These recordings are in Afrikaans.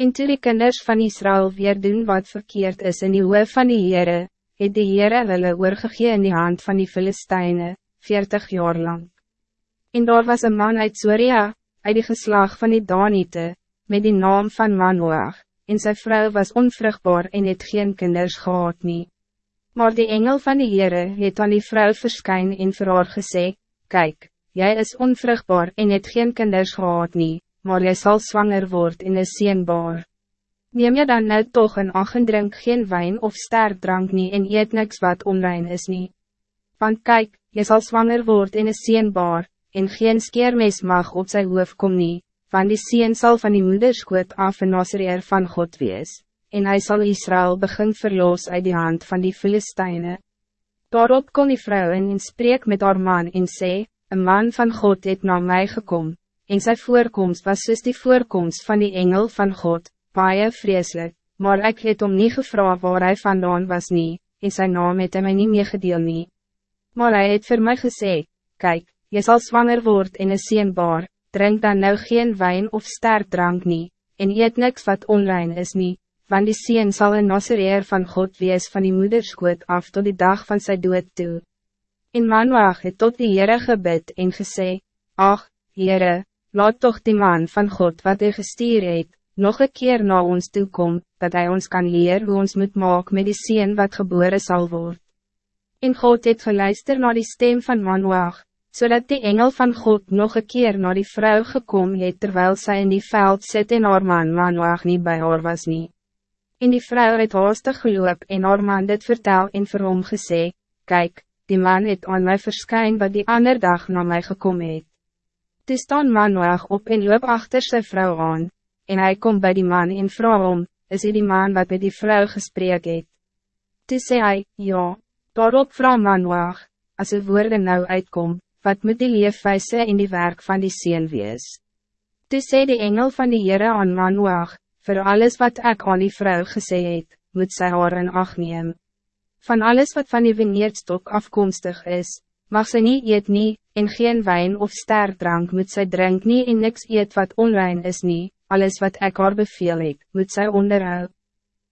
En toe die kinders van Israël weer doen wat verkeerd is in die hoof van die Heere, het die Heere hulle oorgegee in die hand van die Filisteine, 40 jaar lang. En daar was een man uit Soria, uit die geslag van die Danite, met die naam van Manoach, en zijn vrouw was onvruchtbaar en het geen kinders gehad nie. Maar die engel van die Heere het aan die vrouw verskyn en vir haar gesê, Kijk, jij is onvruchtbaar en het geen kinders gehad nie, maar jy zal zwanger worden in een zienbaar. Neem je dan nou toch een ach en drink geen wijn of sterk drank nie en eet niks wat onrein is nie. Want kijk, je zal zwanger worden in een zienbaar, en geen skeermes mag op zijn hoof kom nie, want die sien zal van die moederskoot af en Nasreer van God wees, en hij zal Israël begin verloos uit die hand van die Filistijnen. Daarop kon die vrouw en spreek met haar man en sê, een man van God het naar mij gekomen en zijn voorkomst was soos die voorkomst van die engel van God, baie vreselijk, maar ik het om niet gevraagd waar hij vandaan was nie, en zijn naam het hy my nie meegedeel nie. Maar hij het voor mij gesê, kijk, je zal zwanger worden in een zienbaar, drink dan nou geen wijn of sterk drank nie, en eet niks wat onrein is nie, want die sien zal een nassereer van God wees van die moederskoot af tot die dag van zijn dood toe. In Manoach het tot die Heere gebid en gesê, Ach, Heere, laat toch die man van God wat hij gestuur het, nog een keer naar ons toe kom, dat hij ons kan leren hoe ons moet maken met die sien wat geboren zal worden. En God het geluister naar die stem van Manoach, zodat die engel van God nog een keer naar die vrouw gekomen het terwijl zij in die veld zit en haar man Manoach niet bij haar was niet. En die vrouw het haastig geloop en haar man dit vertel en vir hom gesê, Kijk, die man het aan mij verskyn wat die ander dag naar mij gekomen het. Toe staan Manoach op en loop achter zijn vrouw aan, en hij komt bij die man en vrouw om, is hy die man wat met die vrouw gesprek het. Toe sê hy, ja, daarop vrouw Manoach, as die woorde nou uitkom, wat moet die leefwijze in die werk van die sien wees. Toe sê die engel van die Heere aan Manoach, voor alles wat ik aan die vrouw gesê het, moet sy haar in acht neem. Van alles wat van die vineerdstok afkomstig is, mag sy nie eet nie, en geen wijn of sterk drank moet sy drink nie en niks eet wat onrein is nie, alles wat ek haar beveel het, moet sy onderhou.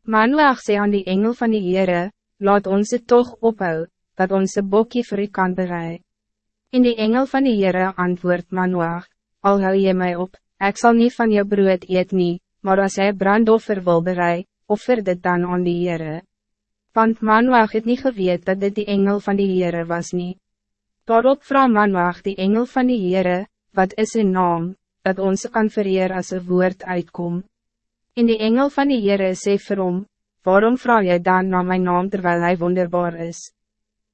Manoach sê aan die engel van die Heere, laat ons het toch ophou, dat ons een bokkie vir u kan berei. In die engel van die Heere antwoord Manoach, al hou je mij op, ik zal niet van je brood eet nie, maar als jy brandoffer wil berei, offer dit dan aan die Heere. Want Manoach het niet geweet dat dit die engel van die Heere was niet. Daarop vraag Manoach die engel van die Heere, wat is zijn naam, dat ons kan vereer als een woord uitkom. En die engel van die Heere sê vir hom, waarom vraag jy dan naar mijn naam terwijl hij wonderbaar is?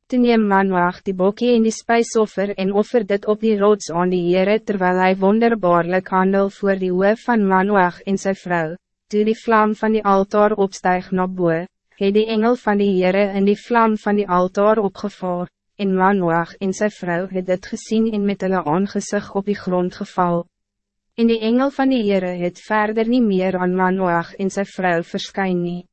Toen neem Manoach die bokkie en die spijsoffer en offer dit op die rots aan die Heere terwijl hij wonderbaarlijk handel voor die hoof van Manoach en zijn vrouw, toe die vlam van die altaar opstijg na boe, het die engel van die Heere in die vlam van die altaar opgevaar, en Manoach en zijn vrouw het dit gezien en met hulle aangezicht op die grond geval. En die engel van die Heere het verder niet meer aan Manoach en zijn vrouw verskyn nie.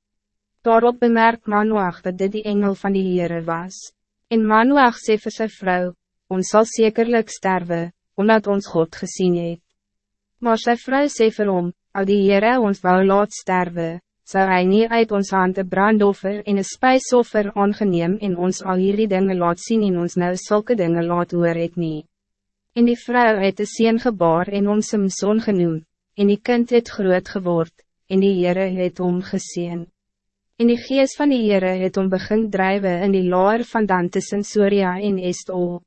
Daarop bemerkt Manoach dat dit die engel van die Heere was. En Manoach sê vir sy vrou, ons zal zekerlijk sterven, omdat ons God gezien het. Maar sy vrou sê vir hom, al die Heere ons wel laat sterven, zou hij niet uit ons hand een brandoffer en een spijsoffer aangeneem en ons al hierdie dinge laat zien in ons nou zulke dingen laat hoor het nie. En die vrouw het de sien gebaar en ons Samson genoem, en die kind het groot geword, en die Heere het om geseen. En die geest van die Heere het om begin drijven in die laar van dan tussen Soria en Estol.